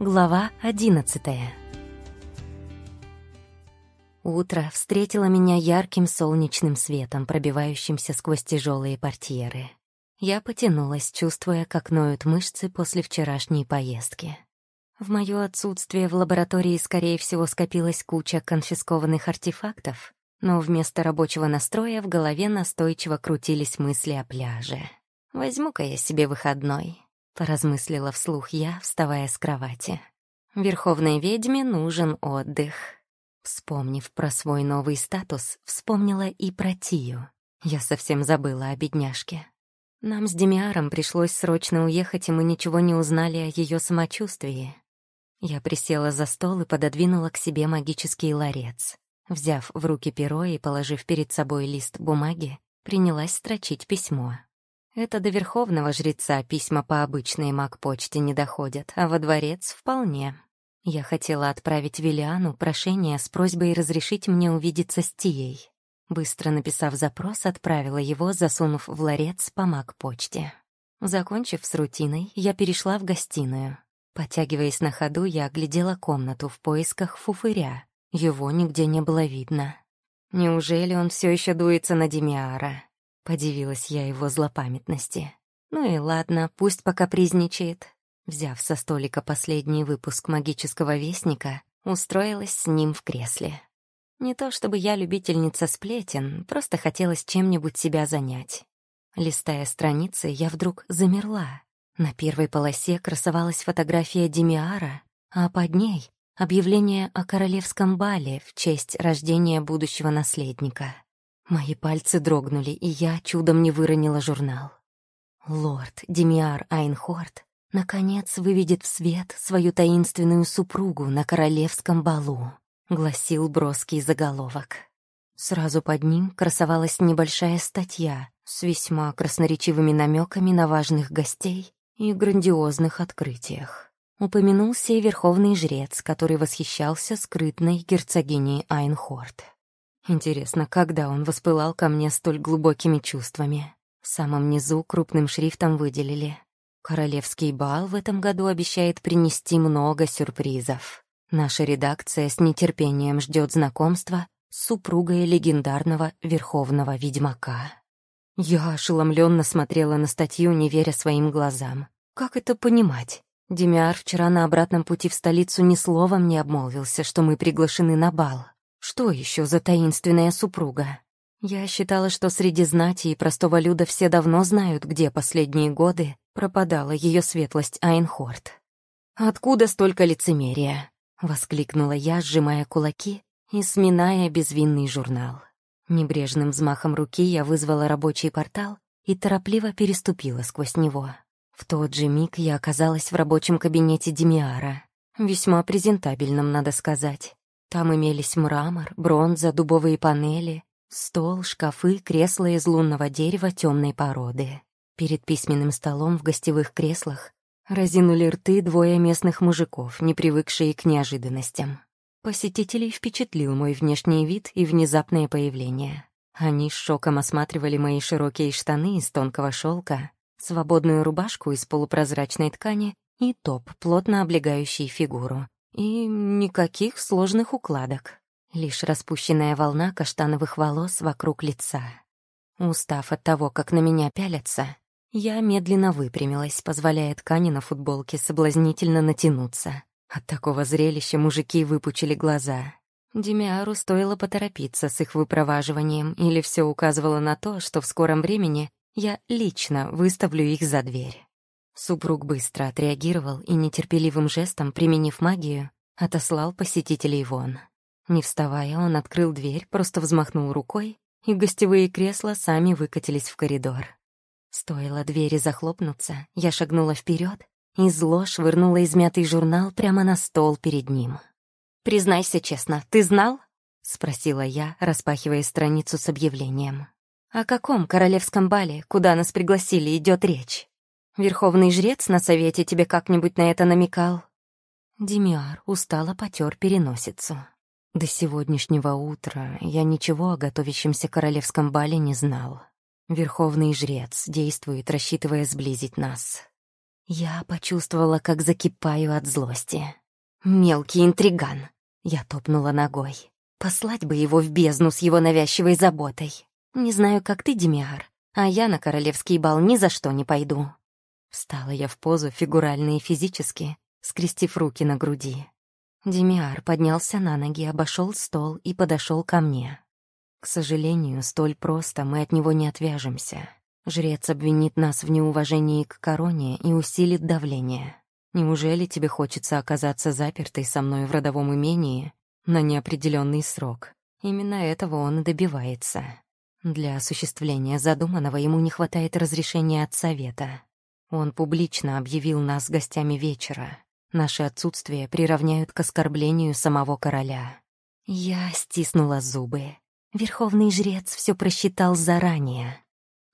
Глава одиннадцатая Утро встретило меня ярким солнечным светом, пробивающимся сквозь тяжелые портьеры. Я потянулась, чувствуя, как ноют мышцы после вчерашней поездки. В моё отсутствие в лаборатории, скорее всего, скопилась куча конфискованных артефактов, но вместо рабочего настроя в голове настойчиво крутились мысли о пляже. «Возьму-ка я себе выходной», — поразмыслила вслух я, вставая с кровати. «Верховной ведьме нужен отдых». Вспомнив про свой новый статус, вспомнила и про Тию. Я совсем забыла о бедняжке. Нам с Демиаром пришлось срочно уехать, и мы ничего не узнали о ее самочувствии. Я присела за стол и пододвинула к себе магический ларец. Взяв в руки перо и положив перед собой лист бумаги, принялась строчить письмо. Это до верховного жреца письма по обычной маг-почте не доходят, а во дворец вполне. Я хотела отправить Виллиану прошение с просьбой разрешить мне увидеться с Тией. Быстро написав запрос, отправила его, засунув в ларец по маг-почте. Закончив с рутиной, я перешла в гостиную. Потягиваясь на ходу, я оглядела комнату в поисках фуфыря. Его нигде не было видно. Неужели он все еще дуется на Демиара? Подивилась я его злопамятности. Ну и ладно, пусть пока призничает. Взяв со столика последний выпуск «Магического вестника», устроилась с ним в кресле. Не то чтобы я любительница сплетен, просто хотелось чем-нибудь себя занять. Листая страницы, я вдруг замерла. На первой полосе красовалась фотография Демиара, а под ней — объявление о королевском бале в честь рождения будущего наследника. Мои пальцы дрогнули, и я чудом не выронила журнал. Лорд Демиар Айнхорд наконец выведет в свет свою таинственную супругу на королевском балу, гласил броский заголовок. Сразу под ним красовалась небольшая статья с весьма красноречивыми намеками на важных гостей и грандиозных открытиях. Упомянулся и верховный жрец, который восхищался скрытной герцогиней Айнхорд. Интересно, когда он воспылал ко мне столь глубокими чувствами? В самом низу крупным шрифтом выделили. Королевский бал в этом году обещает принести много сюрпризов. Наша редакция с нетерпением ждет знакомства с супругой легендарного верховного ведьмака. Я ошеломленно смотрела на статью, не веря своим глазам. Как это понимать? Демиар вчера на обратном пути в столицу ни словом не обмолвился, что мы приглашены на бал. Что еще за таинственная супруга? Я считала, что среди знати и простого люда все давно знают, где последние годы пропадала ее светлость Айнхорд. «Откуда столько лицемерия?» — воскликнула я, сжимая кулаки и сминая безвинный журнал. Небрежным взмахом руки я вызвала рабочий портал и торопливо переступила сквозь него. В тот же миг я оказалась в рабочем кабинете Демиара. Весьма презентабельном, надо сказать. Там имелись мрамор, бронза, дубовые панели, стол, шкафы, кресла из лунного дерева темной породы. Перед письменным столом в гостевых креслах разинули рты двое местных мужиков, не привыкшие к неожиданностям. Посетителей впечатлил мой внешний вид и внезапное появление. Они с шоком осматривали мои широкие штаны из тонкого шелка, свободную рубашку из полупрозрачной ткани и топ, плотно облегающий фигуру, и никаких сложных укладок. Лишь распущенная волна каштановых волос вокруг лица. Устав от того, как на меня пялятся, я медленно выпрямилась, позволяя ткани на футболке соблазнительно натянуться. От такого зрелища мужики выпучили глаза. Демиару стоило поторопиться с их выпроваживанием, или все указывало на то, что в скором времени я лично выставлю их за дверь. Супруг быстро отреагировал и нетерпеливым жестом, применив магию, отослал посетителей вон. Не вставая, он открыл дверь, просто взмахнул рукой, и гостевые кресла сами выкатились в коридор. Стоило двери захлопнуться, я шагнула вперед и зло швырнула измятый журнал прямо на стол перед ним. «Признайся честно, ты знал?» — спросила я, распахивая страницу с объявлением. «О каком королевском бале, куда нас пригласили, идет речь?» Верховный жрец на совете тебе как-нибудь на это намекал?» Демиар устало потер переносицу. До сегодняшнего утра я ничего о готовящемся королевском бале не знал. Верховный жрец действует, рассчитывая сблизить нас. Я почувствовала, как закипаю от злости. «Мелкий интриган!» Я топнула ногой. Послать бы его в бездну с его навязчивой заботой. Не знаю, как ты, Демиар, а я на королевский бал ни за что не пойду. Встала я в позу фигурально и физически, скрестив руки на груди. Демиар поднялся на ноги, обошел стол и подошел ко мне. К сожалению, столь просто мы от него не отвяжемся. Жрец обвинит нас в неуважении к короне и усилит давление. Неужели тебе хочется оказаться запертой со мной в родовом имении на неопределенный срок? Именно этого он и добивается. Для осуществления задуманного ему не хватает разрешения от совета. Он публично объявил нас гостями вечера. Наше отсутствие приравняют к оскорблению самого короля. Я стиснула зубы. Верховный жрец все просчитал заранее.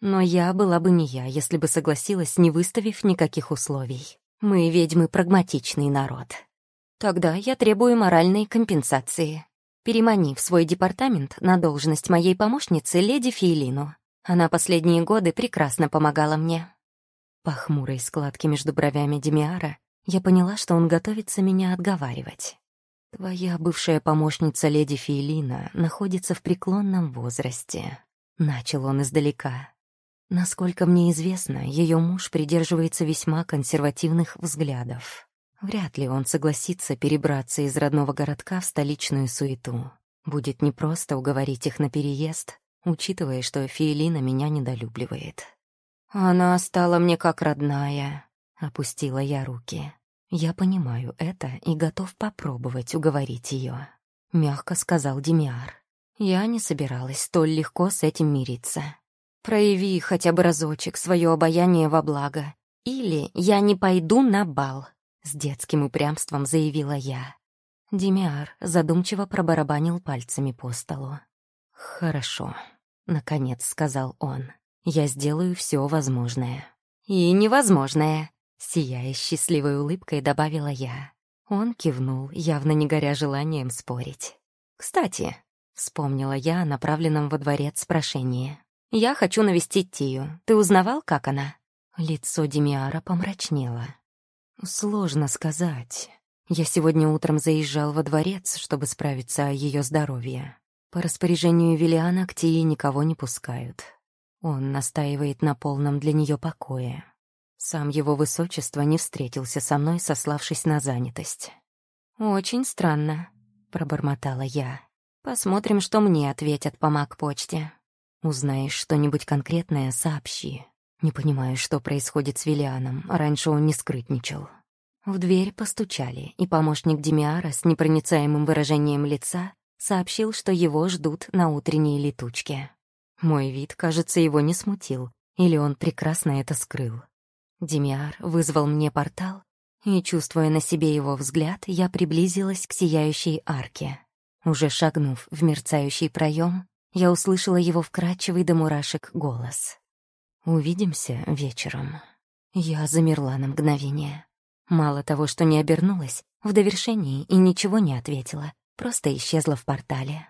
Но я была бы не я, если бы согласилась, не выставив никаких условий. Мы, ведьмы, прагматичный народ. Тогда я требую моральной компенсации. Перемани в свой департамент на должность моей помощницы леди Фейлину. Она последние годы прекрасно помогала мне. По хмурой складке между бровями Демиара я поняла, что он готовится меня отговаривать. «Твоя бывшая помощница леди Фейлина находится в преклонном возрасте», — начал он издалека. «Насколько мне известно, ее муж придерживается весьма консервативных взглядов. Вряд ли он согласится перебраться из родного городка в столичную суету. Будет непросто уговорить их на переезд, учитывая, что Фейлина меня недолюбливает». «Она стала мне как родная», — опустила я руки. «Я понимаю это и готов попробовать уговорить ее», — мягко сказал Демиар. Я не собиралась столь легко с этим мириться. «Прояви хотя бы разочек свое обаяние во благо, или я не пойду на бал», — с детским упрямством заявила я. Демиар задумчиво пробарабанил пальцами по столу. «Хорошо», — наконец сказал он. «Я сделаю все возможное». «И невозможное», Сияя счастливой улыбкой, добавила я. Он кивнул, явно не горя желанием спорить. «Кстати», — вспомнила я о направленном во дворец прошении. «Я хочу навестить Тию. Ты узнавал, как она?» Лицо Демиара помрачнело. «Сложно сказать. Я сегодня утром заезжал во дворец, чтобы справиться о ее здоровье. По распоряжению Виллиана к Тии никого не пускают. Он настаивает на полном для нее покое. Сам его высочество не встретился со мной, сославшись на занятость. «Очень странно», — пробормотала я. «Посмотрим, что мне ответят по маг-почте. Узнаешь что-нибудь конкретное — сообщи. Не понимаю, что происходит с Виллианом, раньше он не скрытничал». В дверь постучали, и помощник Демиара с непроницаемым выражением лица сообщил, что его ждут на утренней летучке. Мой вид, кажется, его не смутил, или он прекрасно это скрыл. Демиар вызвал мне портал, и, чувствуя на себе его взгляд, я приблизилась к сияющей арке. Уже шагнув в мерцающий проем, я услышала его вкрадчивый до мурашек голос. «Увидимся вечером». Я замерла на мгновение. Мало того, что не обернулась, в довершении и ничего не ответила, просто исчезла в портале.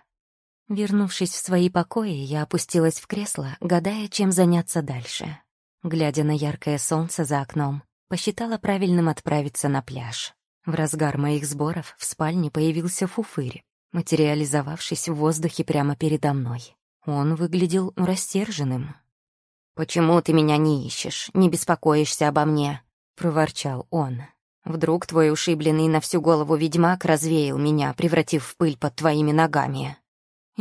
Вернувшись в свои покои, я опустилась в кресло, гадая, чем заняться дальше. Глядя на яркое солнце за окном, посчитала правильным отправиться на пляж. В разгар моих сборов в спальне появился фуфырь, материализовавшись в воздухе прямо передо мной. Он выглядел рассерженным. «Почему ты меня не ищешь, не беспокоишься обо мне?» — проворчал он. «Вдруг твой ушибленный на всю голову ведьмак развеял меня, превратив в пыль под твоими ногами?»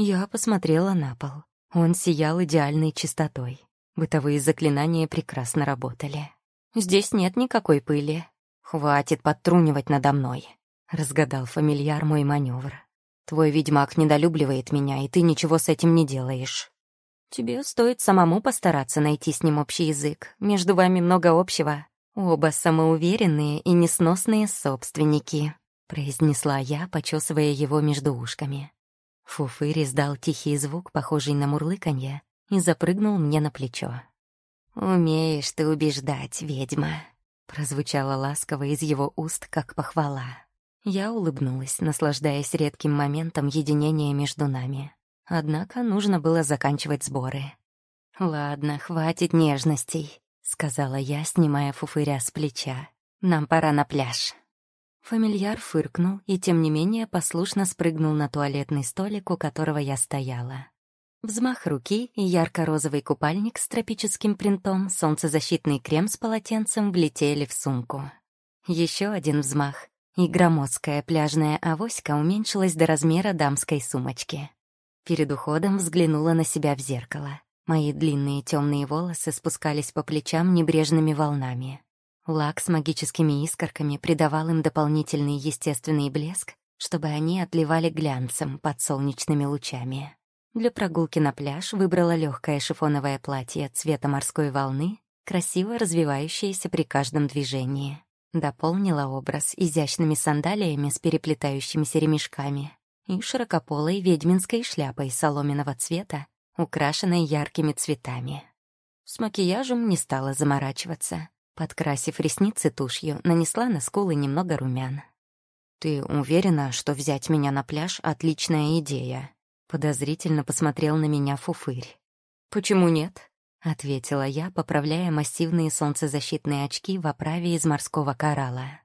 Я посмотрела на пол. Он сиял идеальной чистотой. Бытовые заклинания прекрасно работали. «Здесь нет никакой пыли. Хватит подтрунивать надо мной», — разгадал фамильяр мой маневр. «Твой ведьмак недолюбливает меня, и ты ничего с этим не делаешь. Тебе стоит самому постараться найти с ним общий язык. Между вами много общего. Оба самоуверенные и несносные собственники», — произнесла я, почесывая его между ушками. Фуфырь издал тихий звук, похожий на мурлыканье, и запрыгнул мне на плечо. «Умеешь ты убеждать, ведьма», — прозвучало ласково из его уст, как похвала. Я улыбнулась, наслаждаясь редким моментом единения между нами. Однако нужно было заканчивать сборы. «Ладно, хватит нежностей», — сказала я, снимая фуфыря с плеча. «Нам пора на пляж». Фамильяр фыркнул и, тем не менее, послушно спрыгнул на туалетный столик, у которого я стояла. Взмах руки и ярко-розовый купальник с тропическим принтом, солнцезащитный крем с полотенцем влетели в сумку. Еще один взмах, и громоздкая пляжная авоська уменьшилась до размера дамской сумочки. Перед уходом взглянула на себя в зеркало. Мои длинные темные волосы спускались по плечам небрежными волнами. Лак с магическими искорками придавал им дополнительный естественный блеск, чтобы они отливали глянцем под солнечными лучами. Для прогулки на пляж выбрала легкое шифоновое платье цвета морской волны, красиво развивающееся при каждом движении. Дополнила образ изящными сандалиями с переплетающимися ремешками и широкополой ведьминской шляпой соломенного цвета, украшенной яркими цветами. С макияжем не стала заморачиваться. Подкрасив ресницы тушью, нанесла на скулы немного румян. «Ты уверена, что взять меня на пляж — отличная идея?» Подозрительно посмотрел на меня Фуфырь. «Почему нет?» — ответила я, поправляя массивные солнцезащитные очки в оправе из морского коралла.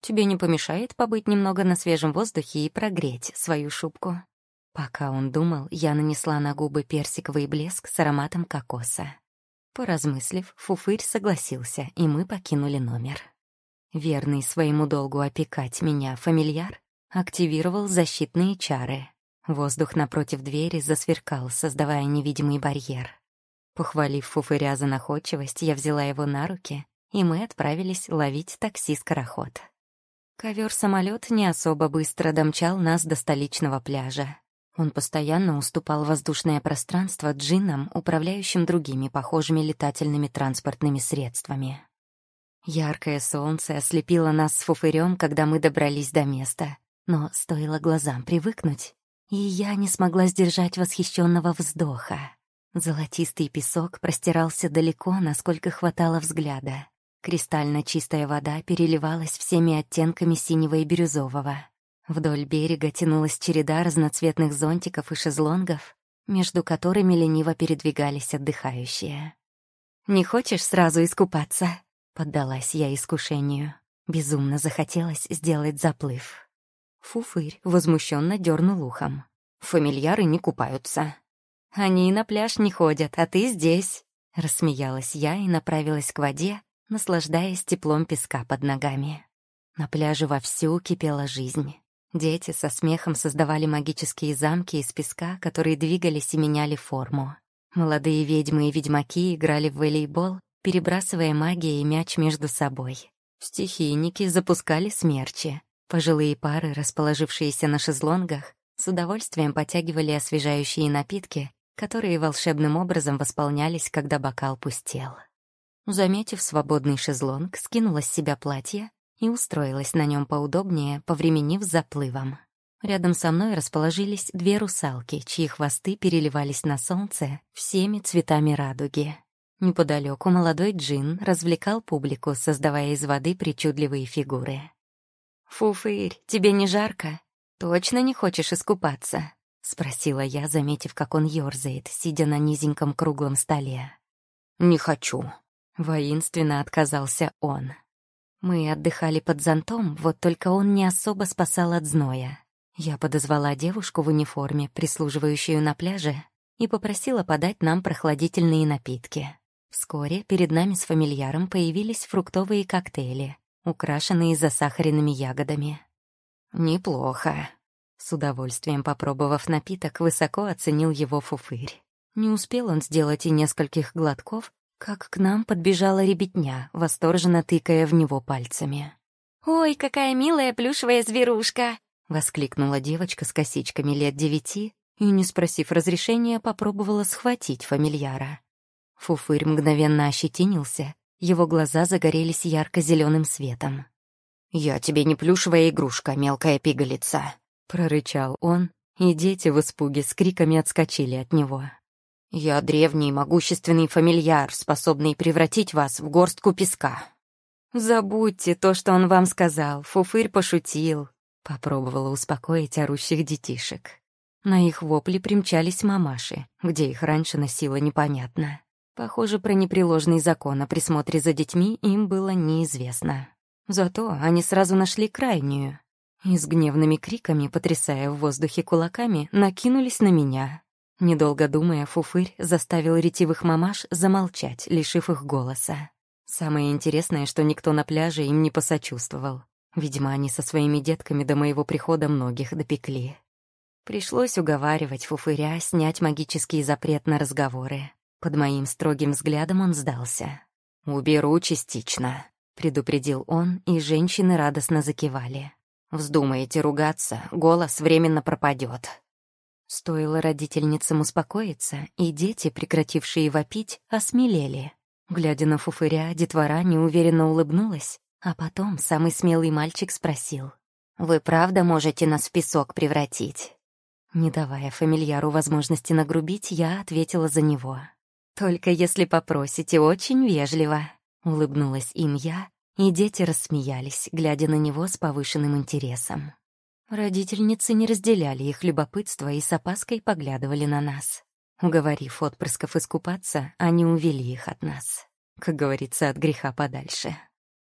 «Тебе не помешает побыть немного на свежем воздухе и прогреть свою шубку?» Пока он думал, я нанесла на губы персиковый блеск с ароматом кокоса. Поразмыслив, Фуфырь согласился, и мы покинули номер. Верный своему долгу опекать меня фамильяр активировал защитные чары. Воздух напротив двери засверкал, создавая невидимый барьер. Похвалив Фуфыря за находчивость, я взяла его на руки, и мы отправились ловить такси-скороход. Ковер-самолет не особо быстро домчал нас до столичного пляжа. Он постоянно уступал воздушное пространство джиннам, управляющим другими похожими летательными транспортными средствами. Яркое солнце ослепило нас с фуфырем, когда мы добрались до места. Но стоило глазам привыкнуть, и я не смогла сдержать восхищенного вздоха. Золотистый песок простирался далеко, насколько хватало взгляда. Кристально чистая вода переливалась всеми оттенками синего и бирюзового. Вдоль берега тянулась череда разноцветных зонтиков и шезлонгов, между которыми лениво передвигались отдыхающие. «Не хочешь сразу искупаться?» — поддалась я искушению. Безумно захотелось сделать заплыв. Фуфырь возмущенно дернул ухом. «Фамильяры не купаются». «Они на пляж не ходят, а ты здесь», — рассмеялась я и направилась к воде, наслаждаясь теплом песка под ногами. На пляже вовсю кипела жизнь. Дети со смехом создавали магические замки из песка, которые двигались и меняли форму. Молодые ведьмы и ведьмаки играли в волейбол, перебрасывая магией мяч между собой. Стихийники запускали смерчи. Пожилые пары, расположившиеся на шезлонгах, с удовольствием потягивали освежающие напитки, которые волшебным образом восполнялись, когда бокал пустел. Заметив свободный шезлонг, скинула с себя платье и устроилась на нем поудобнее, повременив с заплывом. Рядом со мной расположились две русалки, чьи хвосты переливались на солнце всеми цветами радуги. Неподалеку молодой джин развлекал публику, создавая из воды причудливые фигуры. «Фуфырь, тебе не жарко? Точно не хочешь искупаться?» — спросила я, заметив, как он ёрзает, сидя на низеньком круглом столе. «Не хочу», — воинственно отказался он. Мы отдыхали под зонтом, вот только он не особо спасал от зноя. Я подозвала девушку в униформе, прислуживающую на пляже, и попросила подать нам прохладительные напитки. Вскоре перед нами с фамильяром появились фруктовые коктейли, украшенные засахаренными ягодами. «Неплохо», — с удовольствием попробовав напиток, высоко оценил его фуфырь. Не успел он сделать и нескольких глотков, как к нам подбежала ребятня, восторженно тыкая в него пальцами. «Ой, какая милая плюшевая зверушка!» — воскликнула девочка с косичками лет девяти и, не спросив разрешения, попробовала схватить фамильяра. Фуфырь мгновенно ощетинился, его глаза загорелись ярко-зеленым светом. «Я тебе не плюшевая игрушка, мелкая пигалица!» — прорычал он, и дети в испуге с криками отскочили от него. Я древний могущественный фамильяр, способный превратить вас в горстку песка. Забудьте то, что он вам сказал, фуфырь пошутил. Попробовала успокоить орущих детишек. На их вопли примчались мамаши, где их раньше носила непонятно. Похоже, про непреложный закон о присмотре за детьми им было неизвестно. Зато они сразу нашли крайнюю. И с гневными криками, потрясая в воздухе кулаками, накинулись на меня. Недолго думая, Фуфырь заставил ретивых мамаш замолчать, лишив их голоса. Самое интересное, что никто на пляже им не посочувствовал. Видимо, они со своими детками до моего прихода многих допекли. Пришлось уговаривать Фуфыря снять магический запрет на разговоры. Под моим строгим взглядом он сдался. «Уберу частично», — предупредил он, и женщины радостно закивали. «Вздумаете ругаться, голос временно пропадет. Стоило родительницам успокоиться, и дети, прекратившие вопить, осмелели. Глядя на фуфыря, детвора неуверенно улыбнулась, а потом самый смелый мальчик спросил. «Вы правда можете нас в песок превратить?» Не давая фамильяру возможности нагрубить, я ответила за него. «Только если попросите очень вежливо», — улыбнулась им я, и дети рассмеялись, глядя на него с повышенным интересом. Родительницы не разделяли их любопытство и с опаской поглядывали на нас. Уговорив отпрысков искупаться, они увели их от нас. Как говорится, от греха подальше.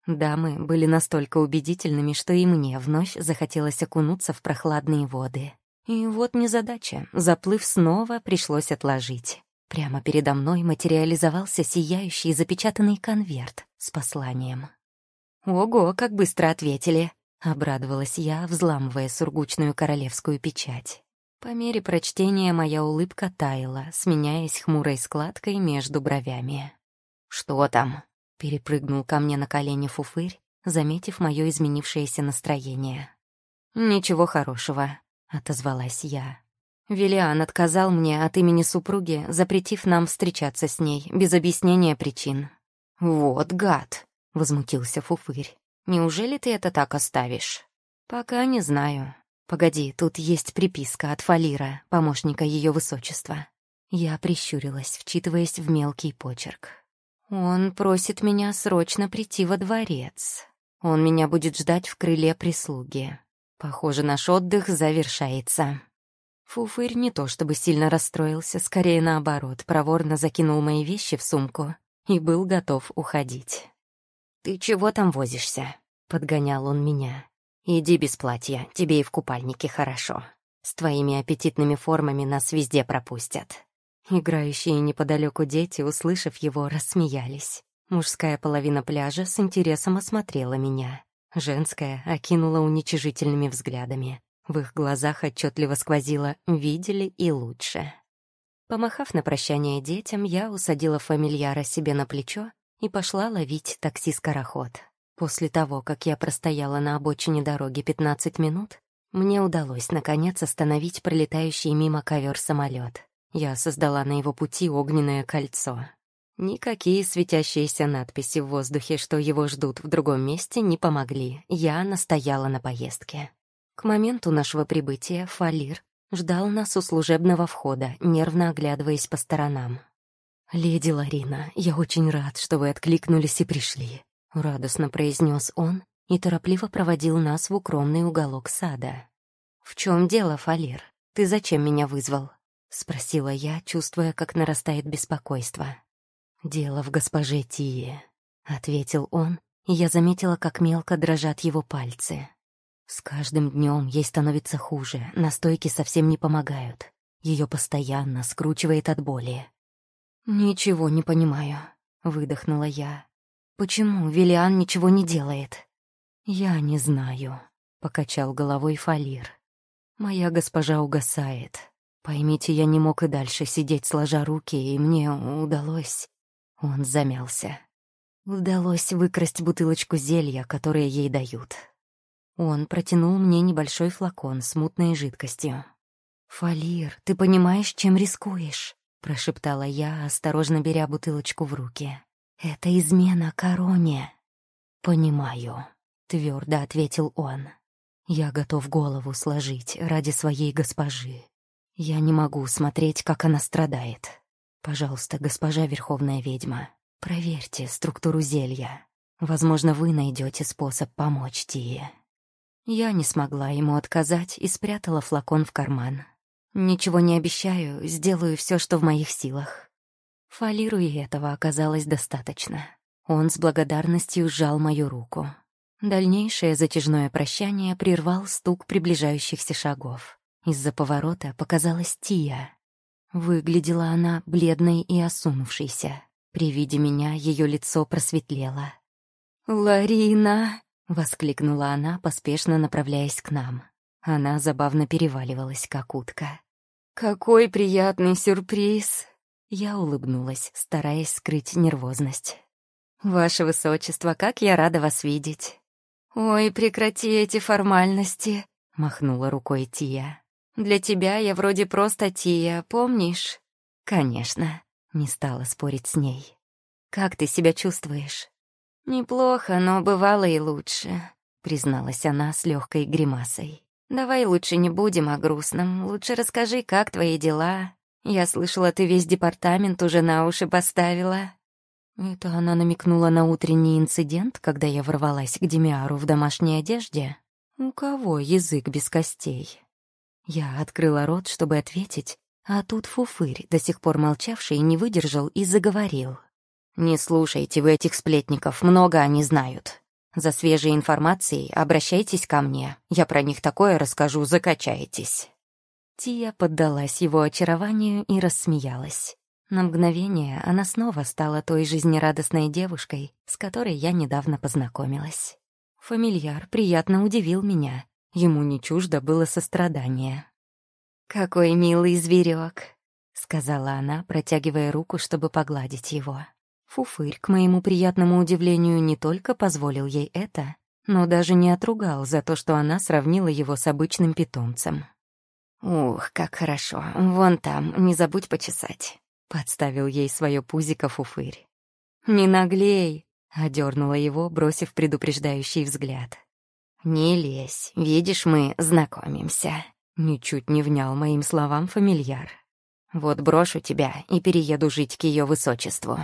Дамы были настолько убедительными, что и мне вновь захотелось окунуться в прохладные воды. И вот незадача. Заплыв снова пришлось отложить. Прямо передо мной материализовался сияющий запечатанный конверт с посланием. «Ого, как быстро ответили!» Обрадовалась я, взламывая сургучную королевскую печать. По мере прочтения моя улыбка таяла, сменяясь хмурой складкой между бровями. «Что там?» — перепрыгнул ко мне на колени фуфырь, заметив мое изменившееся настроение. «Ничего хорошего», — отозвалась я. Велиан отказал мне от имени супруги, запретив нам встречаться с ней, без объяснения причин. «Вот гад!» — возмутился Фуфырь. Неужели ты это так оставишь? Пока не знаю. Погоди, тут есть приписка от Фалира, помощника ее высочества. Я прищурилась, вчитываясь в мелкий почерк. Он просит меня срочно прийти во дворец. Он меня будет ждать в крыле прислуги. Похоже, наш отдых завершается. Фуфырь не то чтобы сильно расстроился, скорее наоборот, проворно закинул мои вещи в сумку и был готов уходить. «Ты чего там возишься?» — подгонял он меня. «Иди без платья, тебе и в купальнике хорошо. С твоими аппетитными формами нас везде пропустят». Играющие неподалеку дети, услышав его, рассмеялись. Мужская половина пляжа с интересом осмотрела меня. Женская окинула уничижительными взглядами. В их глазах отчетливо сквозило «видели и лучше». Помахав на прощание детям, я усадила фамильяра себе на плечо и пошла ловить такси-скороход. После того, как я простояла на обочине дороги 15 минут, мне удалось, наконец, остановить пролетающий мимо ковер самолет. Я создала на его пути огненное кольцо. Никакие светящиеся надписи в воздухе, что его ждут в другом месте, не помогли. Я настояла на поездке. К моменту нашего прибытия Фалир ждал нас у служебного входа, нервно оглядываясь по сторонам. «Леди Ларина, я очень рад, что вы откликнулись и пришли», — радостно произнес он и торопливо проводил нас в укромный уголок сада. «В чем дело, Фалир? Ты зачем меня вызвал?» — спросила я, чувствуя, как нарастает беспокойство. «Дело в госпоже Тие», — ответил он, и я заметила, как мелко дрожат его пальцы. С каждым днем ей становится хуже, настойки совсем не помогают. Ее постоянно скручивает от боли. «Ничего не понимаю», — выдохнула я. «Почему Виллиан ничего не делает?» «Я не знаю», — покачал головой Фалир. «Моя госпожа угасает. Поймите, я не мог и дальше сидеть сложа руки, и мне удалось...» Он замялся. Удалось выкрасть бутылочку зелья, которое ей дают. Он протянул мне небольшой флакон с мутной жидкостью. «Фалир, ты понимаешь, чем рискуешь?» — прошептала я, осторожно беря бутылочку в руки. «Это измена короне». «Понимаю», — твердо ответил он. «Я готов голову сложить ради своей госпожи. Я не могу смотреть, как она страдает. Пожалуйста, госпожа Верховная Ведьма, проверьте структуру зелья. Возможно, вы найдете способ помочь Тие». Я не смогла ему отказать и спрятала флакон в карман. Ничего не обещаю, сделаю все, что в моих силах. Фалиру и этого оказалось достаточно. Он с благодарностью сжал мою руку. Дальнейшее затяжное прощание прервал стук приближающихся шагов. Из-за поворота показалась Тия. Выглядела она бледной и осунувшейся. При виде меня ее лицо просветлело. «Ларина!» — воскликнула она, поспешно направляясь к нам. Она забавно переваливалась, как утка. «Какой приятный сюрприз!» Я улыбнулась, стараясь скрыть нервозность. «Ваше Высочество, как я рада вас видеть!» «Ой, прекрати эти формальности», — махнула рукой Тия. «Для тебя я вроде просто Тия, помнишь?» «Конечно», — не стала спорить с ней. «Как ты себя чувствуешь?» «Неплохо, но бывало и лучше», — призналась она с легкой гримасой. «Давай лучше не будем о грустном. Лучше расскажи, как твои дела. Я слышала, ты весь департамент уже на уши поставила». Это она намекнула на утренний инцидент, когда я ворвалась к Демиару в домашней одежде? У кого язык без костей? Я открыла рот, чтобы ответить, а тут Фуфырь, до сих пор молчавший, не выдержал и заговорил. «Не слушайте вы этих сплетников, много они знают. За свежей информацией обращайтесь ко мне, я про них такое расскажу, закачаетесь». Тия поддалась его очарованию и рассмеялась. На мгновение она снова стала той жизнерадостной девушкой, с которой я недавно познакомилась. Фамильяр приятно удивил меня. Ему не чуждо было сострадание. «Какой милый зверек, сказала она, протягивая руку, чтобы погладить его. Фуфырь, к моему приятному удивлению, не только позволил ей это, но даже не отругал за то, что она сравнила его с обычным питомцем. «Ух, как хорошо. Вон там, не забудь почесать». Подставил ей свое пузико фуфырь. «Не наглей!» — одернула его, бросив предупреждающий взгляд. «Не лезь, видишь, мы знакомимся». Ничуть не внял моим словам фамильяр. «Вот брошу тебя и перееду жить к ее высочеству».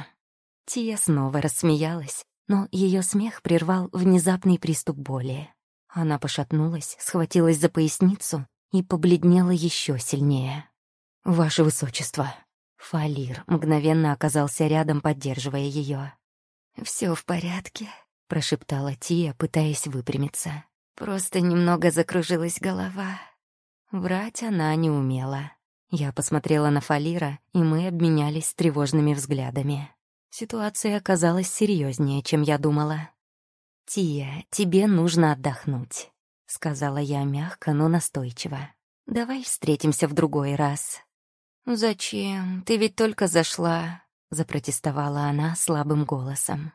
Тия снова рассмеялась, но ее смех прервал внезапный приступ боли. Она пошатнулась, схватилась за поясницу и побледнела еще сильнее. «Ваше высочество», Фалир мгновенно оказался рядом, поддерживая ее. Все в порядке», — прошептала Тия, пытаясь выпрямиться. «Просто немного закружилась голова». Врать она не умела. Я посмотрела на Фалира, и мы обменялись тревожными взглядами. Ситуация оказалась серьезнее, чем я думала. «Тия, тебе нужно отдохнуть», — сказала я мягко, но настойчиво. «Давай встретимся в другой раз». «Зачем? Ты ведь только зашла», — запротестовала она слабым голосом.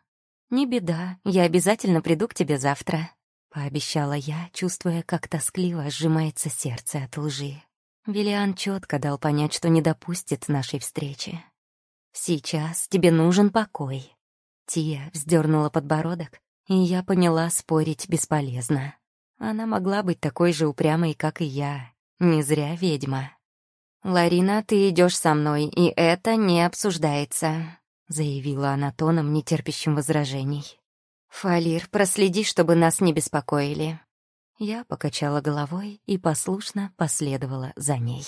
«Не беда, я обязательно приду к тебе завтра», — пообещала я, чувствуя, как тоскливо сжимается сердце от лжи. Виллиан четко дал понять, что не допустит нашей встречи. «Сейчас тебе нужен покой». Тия вздернула подбородок, и я поняла, спорить бесполезно. Она могла быть такой же упрямой, как и я. Не зря ведьма. «Ларина, ты идешь со мной, и это не обсуждается», — заявила она тоном, нетерпящим возражений. «Фалир, проследи, чтобы нас не беспокоили». Я покачала головой и послушно последовала за ней.